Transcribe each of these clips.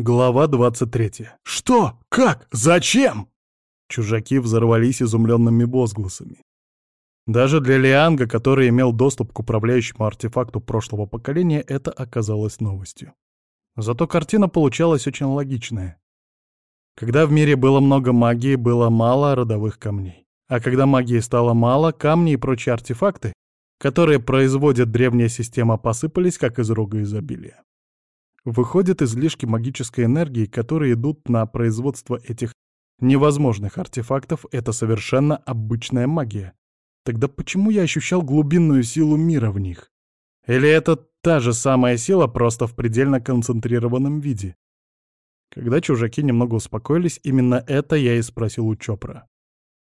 Глава 23. «Что? Как? Зачем?» Чужаки взорвались изумленными возгласами. Даже для Лианга, который имел доступ к управляющему артефакту прошлого поколения, это оказалось новостью. Зато картина получалась очень логичная. Когда в мире было много магии, было мало родовых камней. А когда магии стало мало, камни и прочие артефакты, которые производит древняя система, посыпались как из рога изобилия. Выходят излишки магической энергии, которые идут на производство этих невозможных артефактов, это совершенно обычная магия. Тогда почему я ощущал глубинную силу мира в них? Или это та же самая сила, просто в предельно концентрированном виде? Когда чужаки немного успокоились, именно это я и спросил у Чопра.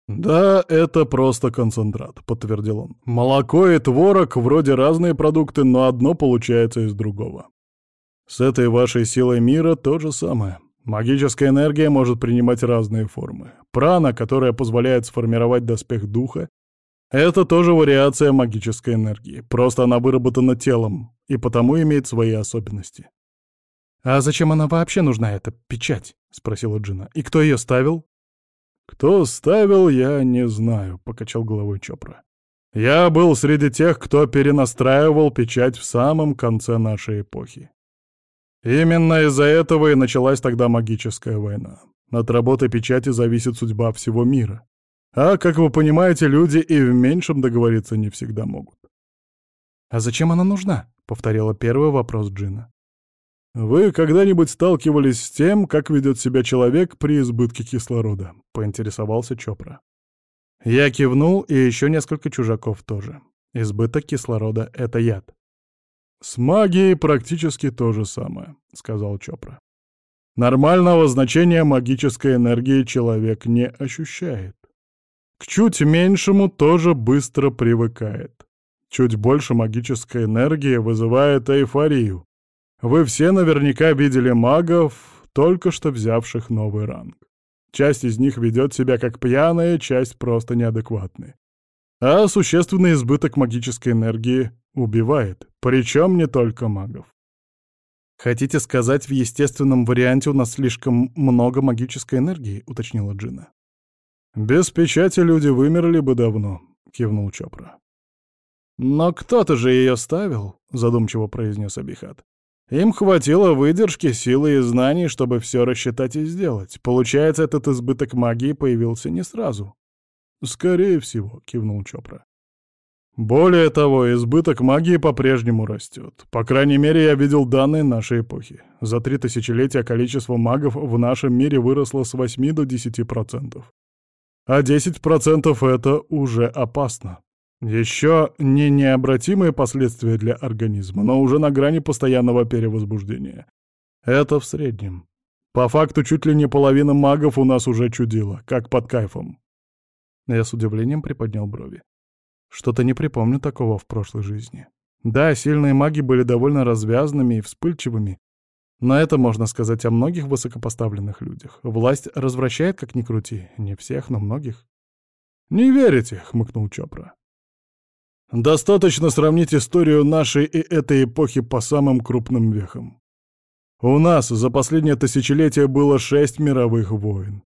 «Да, это просто концентрат», — подтвердил он. «Молоко и творог вроде разные продукты, но одно получается из другого. С этой вашей силой мира то же самое. Магическая энергия может принимать разные формы. Прана, которая позволяет сформировать доспех духа, это тоже вариация магической энергии, просто она выработана телом и потому имеет свои особенности. «А зачем она вообще нужна, эта печать?» — спросила Джина. «И кто ее ставил?» «Кто ставил, я не знаю», — покачал головой Чопра. «Я был среди тех, кто перенастраивал печать в самом конце нашей эпохи. Именно из-за этого и началась тогда магическая война. От работы печати зависит судьба всего мира. А, как вы понимаете, люди и в меньшем договориться не всегда могут. «А зачем она нужна?» — повторила первый вопрос Джина. «Вы когда-нибудь сталкивались с тем, как ведет себя человек при избытке кислорода?» — поинтересовался Чопра. Я кивнул, и еще несколько чужаков тоже. Избыток кислорода — это яд. «С магией практически то же самое», — сказал Чопра. «Нормального значения магической энергии человек не ощущает. К чуть меньшему тоже быстро привыкает. Чуть больше магической энергии вызывает эйфорию. Вы все наверняка видели магов, только что взявших новый ранг. Часть из них ведет себя как пьяная, часть просто неадекватная. А существенный избыток магической энергии убивает, причем не только магов. «Хотите сказать, в естественном варианте у нас слишком много магической энергии?» — уточнила Джина. «Без печати люди вымерли бы давно», — кивнул Чопра. «Но кто-то же ее ставил», — задумчиво произнес Абихат. «Им хватило выдержки, силы и знаний, чтобы все рассчитать и сделать. Получается, этот избыток магии появился не сразу». «Скорее всего», — кивнул Чопра. Более того, избыток магии по-прежнему растет. По крайней мере, я видел данные нашей эпохи. За три тысячелетия количество магов в нашем мире выросло с 8 до 10%. А 10% это уже опасно. Еще не необратимые последствия для организма, но уже на грани постоянного перевозбуждения. Это в среднем. По факту чуть ли не половина магов у нас уже чудила, как под кайфом. Я с удивлением приподнял брови. Что-то не припомню такого в прошлой жизни. Да, сильные маги были довольно развязными и вспыльчивыми, но это можно сказать о многих высокопоставленных людях. Власть развращает, как ни крути. Не всех, но многих. «Не верите?» — хмыкнул Чопра. «Достаточно сравнить историю нашей и этой эпохи по самым крупным вехам. У нас за последнее тысячелетие было шесть мировых войн.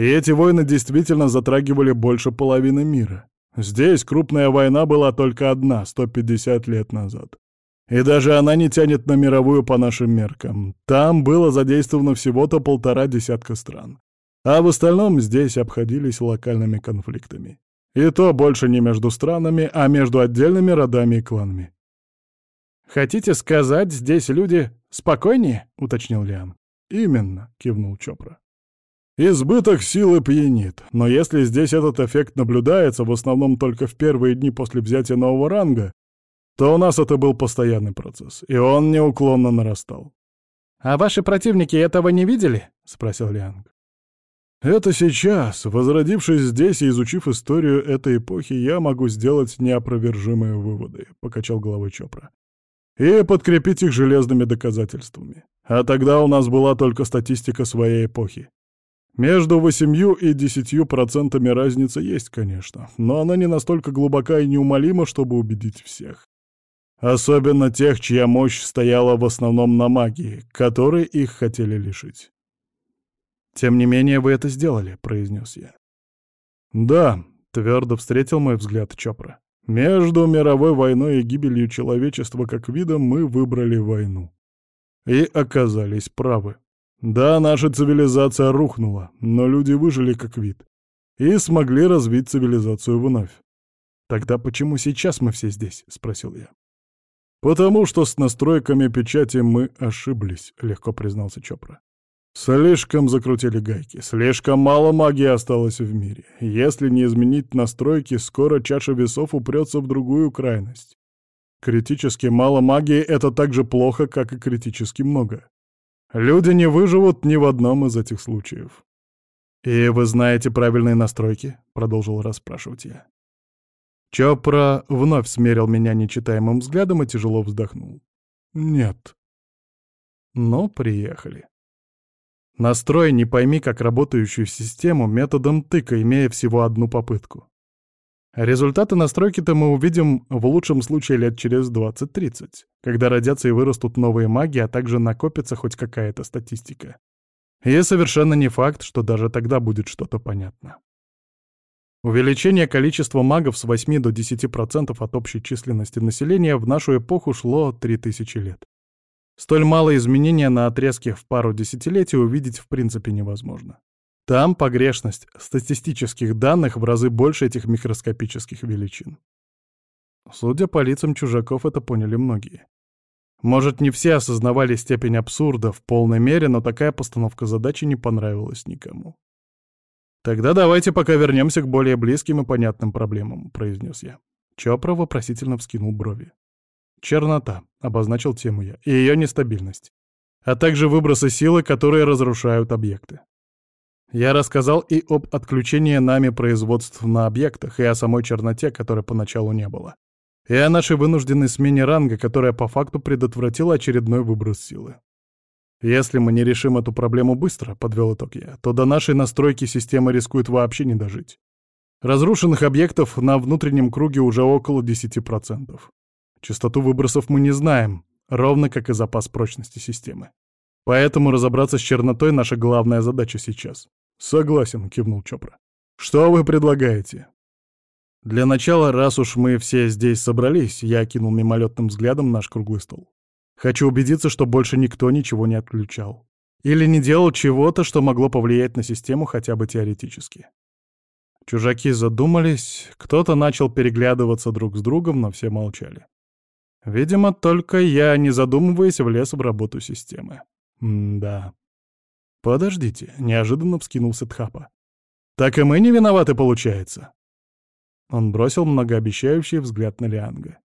И эти войны действительно затрагивали больше половины мира. Здесь крупная война была только одна, 150 лет назад. И даже она не тянет на мировую по нашим меркам. Там было задействовано всего-то полтора десятка стран. А в остальном здесь обходились локальными конфликтами. И то больше не между странами, а между отдельными родами и кланами. «Хотите сказать, здесь люди спокойнее?» — уточнил Лиан. «Именно», — кивнул Чопра. Избыток силы пьянит, но если здесь этот эффект наблюдается в основном только в первые дни после взятия нового ранга, то у нас это был постоянный процесс, и он неуклонно нарастал. «А ваши противники этого не видели?» — спросил Лианг. «Это сейчас, возродившись здесь и изучив историю этой эпохи, я могу сделать неопровержимые выводы», — покачал головой Чопра. «И подкрепить их железными доказательствами. А тогда у нас была только статистика своей эпохи. Между восемью и десятью процентами разница есть, конечно, но она не настолько глубока и неумолима, чтобы убедить всех. Особенно тех, чья мощь стояла в основном на магии, которой их хотели лишить. «Тем не менее вы это сделали», — произнес я. «Да», — твердо встретил мой взгляд Чопра. «Между мировой войной и гибелью человечества как вида мы выбрали войну. И оказались правы. Да, наша цивилизация рухнула, но люди выжили как вид и смогли развить цивилизацию вновь. «Тогда почему сейчас мы все здесь?» — спросил я. «Потому что с настройками печати мы ошиблись», — легко признался Чопра. «Слишком закрутили гайки, слишком мало магии осталось в мире. Если не изменить настройки, скоро чаша весов упрется в другую крайность. Критически мало магии — это так же плохо, как и критически много. Люди не выживут ни в одном из этих случаев. «И вы знаете правильные настройки?» — продолжил расспрашивать я. Чопра вновь смерил меня нечитаемым взглядом и тяжело вздохнул. «Нет». Но приехали. Настрой не пойми, как работающую систему методом тыка, имея всего одну попытку. Результаты настройки-то мы увидим в лучшем случае лет через 20-30, когда родятся и вырастут новые маги, а также накопится хоть какая-то статистика. И совершенно не факт, что даже тогда будет что-то понятно. Увеличение количества магов с 8 до 10% от общей численности населения в нашу эпоху шло 3000 лет. Столь малое изменение на отрезке в пару десятилетий увидеть в принципе невозможно. Там погрешность статистических данных в разы больше этих микроскопических величин. Судя по лицам чужаков, это поняли многие. Может, не все осознавали степень абсурда в полной мере, но такая постановка задачи не понравилась никому. «Тогда давайте пока вернемся к более близким и понятным проблемам», — произнес я. Чопра вопросительно вскинул брови. «Чернота», — обозначил тему я, — «и ее нестабильность, а также выбросы силы, которые разрушают объекты». Я рассказал и об отключении нами производств на объектах, и о самой черноте, которой поначалу не было, и о нашей вынужденной смене ранга, которая по факту предотвратила очередной выброс силы. Если мы не решим эту проблему быстро, подвел итог я, то до нашей настройки система рискует вообще не дожить. Разрушенных объектов на внутреннем круге уже около 10%. Частоту выбросов мы не знаем, ровно как и запас прочности системы. Поэтому разобраться с чернотой — наша главная задача сейчас. Согласен, кивнул Чопра. Что вы предлагаете? Для начала, раз уж мы все здесь собрались, я окинул мимолетным взглядом наш круглый стол. Хочу убедиться, что больше никто ничего не отключал. Или не делал чего-то, что могло повлиять на систему хотя бы теоретически. Чужаки задумались, кто-то начал переглядываться друг с другом, но все молчали. Видимо, только я, не задумываясь, влез в работу системы. М-да. «Подождите», — неожиданно вскинулся Тхапа. «Так и мы не виноваты, получается». Он бросил многообещающий взгляд на Лианга.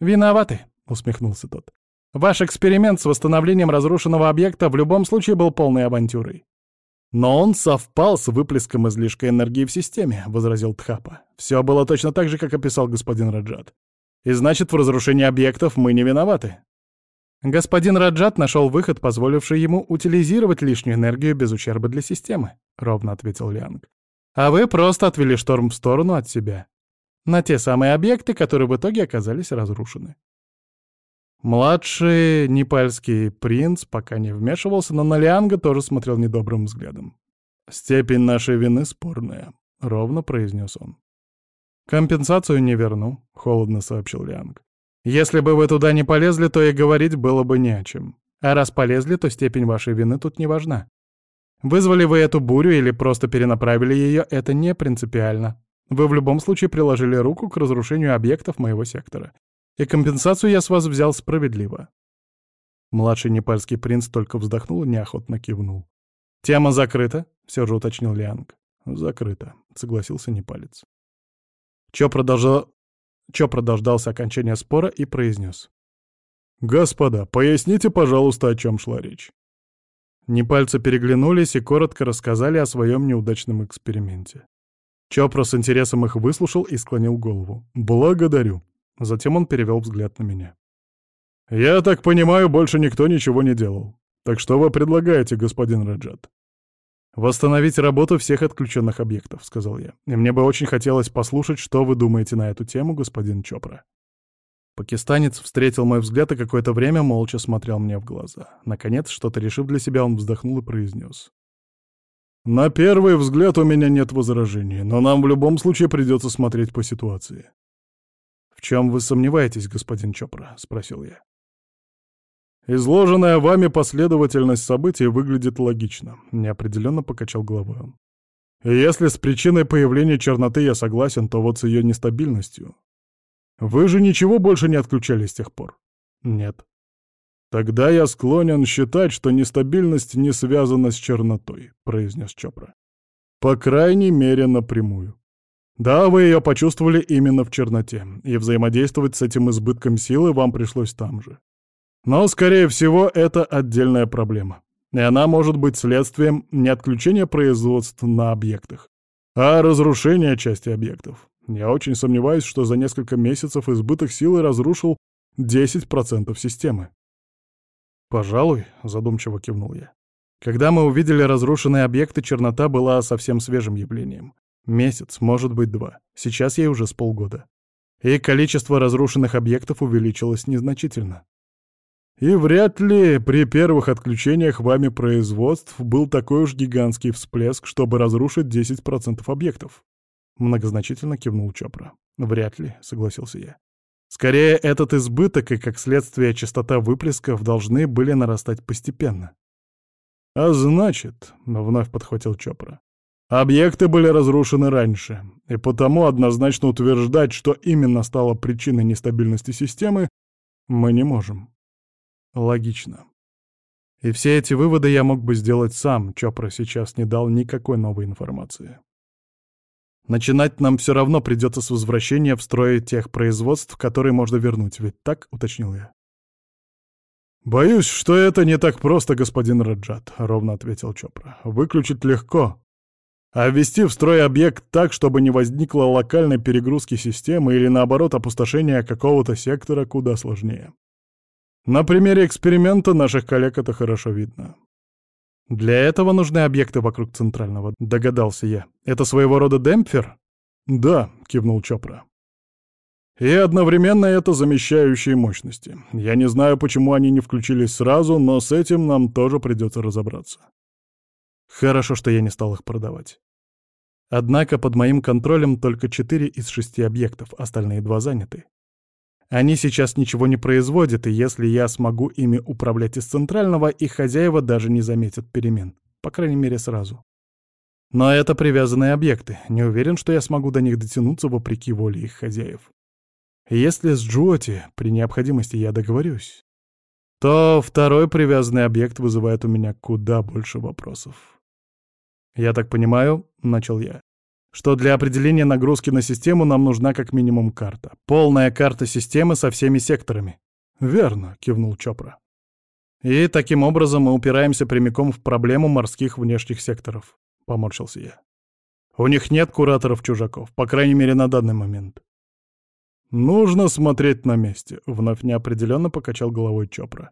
«Виноваты», — усмехнулся тот. Ваш эксперимент с восстановлением разрушенного объекта в любом случае был полной авантюрой. Но он совпал с выплеском излишка энергии в системе, — возразил Тхапа. Все было точно так же, как описал господин Раджат. И значит, в разрушении объектов мы не виноваты. Господин Раджат нашел выход, позволивший ему утилизировать лишнюю энергию без ущерба для системы, — ровно ответил Лианг. А вы просто отвели шторм в сторону от себя. На те самые объекты, которые в итоге оказались разрушены. Младший непальский принц пока не вмешивался, но на Лианга тоже смотрел недобрым взглядом. «Степень нашей вины спорная», — ровно произнес он. «Компенсацию не верну», — холодно сообщил Лианг. «Если бы вы туда не полезли, то и говорить было бы не о чем. А раз полезли, то степень вашей вины тут не важна. Вызвали вы эту бурю или просто перенаправили ее, это не принципиально. Вы в любом случае приложили руку к разрушению объектов моего сектора. И компенсацию я с вас взял справедливо. Младший непальский принц только вздохнул и неохотно кивнул. «Тема закрыта?» — все же уточнил Лианг. «Закрыто», — согласился непалец. Чо, продолжал... Чо продождался окончания спора и произнес. «Господа, поясните, пожалуйста, о чем шла речь». Непальцы переглянулись и коротко рассказали о своем неудачном эксперименте. Чопра с интересом их выслушал и склонил голову. «Благодарю. Затем он перевел взгляд на меня. «Я так понимаю, больше никто ничего не делал. Так что вы предлагаете, господин Раджат?» «Восстановить работу всех отключенных объектов», — сказал я. «И мне бы очень хотелось послушать, что вы думаете на эту тему, господин Чопра». Пакистанец встретил мой взгляд и какое-то время молча смотрел мне в глаза. Наконец, что-то решив для себя, он вздохнул и произнес. «На первый взгляд у меня нет возражений, но нам в любом случае придется смотреть по ситуации». «В чем вы сомневаетесь, господин Чопра?» — спросил я. «Изложенная вами последовательность событий выглядит логично», — неопределенно покачал головой он. «Если с причиной появления черноты я согласен, то вот с ее нестабильностью вы же ничего больше не отключали с тех пор? Нет. Тогда я склонен считать, что нестабильность не связана с чернотой, произнес Чопра. По крайней мере, напрямую. Да, вы ее почувствовали именно в черноте, и взаимодействовать с этим избытком силы вам пришлось там же. Но, скорее всего, это отдельная проблема. И она может быть следствием не отключения производств на объектах, а разрушения части объектов. Я очень сомневаюсь, что за несколько месяцев избыток силы разрушил 10% системы. «Пожалуй», — задумчиво кивнул я. Когда мы увидели разрушенные объекты, чернота была совсем свежим явлением. Месяц, может быть, два. Сейчас ей уже с полгода. И количество разрушенных объектов увеличилось незначительно. И вряд ли при первых отключениях вами производств был такой уж гигантский всплеск, чтобы разрушить 10% объектов. Многозначительно кивнул Чопра. «Вряд ли», — согласился я. «Скорее, этот избыток и, как следствие, частота выплесков должны были нарастать постепенно». «А значит», — вновь подхватил Чопра, «объекты были разрушены раньше, и потому однозначно утверждать, что именно стало причиной нестабильности системы, мы не можем». «Логично», и все эти выводы я мог бы сделать сам, Чопра сейчас не дал никакой новой информации. Начинать нам все равно придется с возвращения в строй тех производств, которые можно вернуть, ведь так, уточнил я. «Боюсь, что это не так просто, господин Раджат», — ровно ответил Чопра. «Выключить легко. А ввести в строй объект так, чтобы не возникло локальной перегрузки системы или, наоборот, опустошения какого-то сектора, куда сложнее. На примере эксперимента наших коллег это хорошо видно. «Для этого нужны объекты вокруг центрального», — догадался я. «Это своего рода демпфер?» «Да», — кивнул Чопра. «И одновременно это замещающие мощности. Я не знаю, почему они не включились сразу, но с этим нам тоже придется разобраться». Хорошо, что я не стал их продавать. Однако под моим контролем только четыре из шести объектов, остальные два заняты. Они сейчас ничего не производят, и если я смогу ими управлять из центрального, их хозяева даже не заметят перемен. По крайней мере, сразу. Но это привязанные объекты. Не уверен, что я смогу до них дотянуться вопреки воле их хозяев. Если с Джоти при необходимости я договорюсь, то второй привязанный объект вызывает у меня куда больше вопросов. «Я так понимаю», — начал я, что для определения нагрузки на систему нам нужна как минимум карта. Полная карта системы со всеми секторами. «Верно», — кивнул Чопра. «И таким образом мы упираемся прямиком в проблему морских внешних секторов», — поморщился я. «У них нет кураторов-чужаков, по крайней мере, на данный момент». «Нужно смотреть на месте», — вновь неопределенно покачал головой Чопра.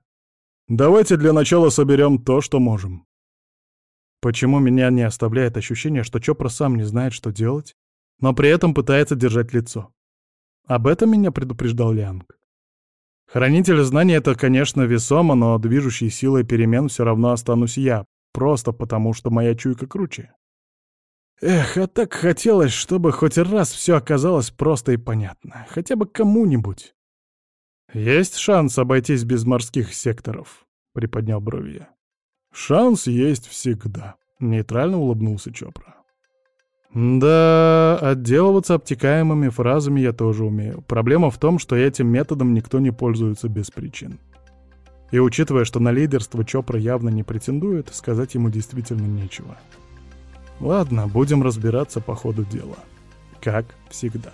«Давайте для начала соберем то, что можем. Почему меня не оставляет ощущение, что Чопра сам не знает, что делать, но при этом пытается держать лицо? Об этом меня предупреждал Лианг. Хранитель знаний — это, конечно, весомо, но движущей силой перемен все равно останусь я, просто потому что моя чуйка круче. Эх, а так хотелось, чтобы хоть раз все оказалось просто и понятно, хотя бы кому-нибудь. «Есть шанс обойтись без морских секторов», — приподнял брови я. «Шанс есть всегда», — нейтрально улыбнулся Чопра. «Да, отделываться обтекаемыми фразами я тоже умею. Проблема в том, что этим методом никто не пользуется без причин. И учитывая, что на лидерство Чопра явно не претендует, сказать ему действительно нечего. Ладно, будем разбираться по ходу дела. Как всегда».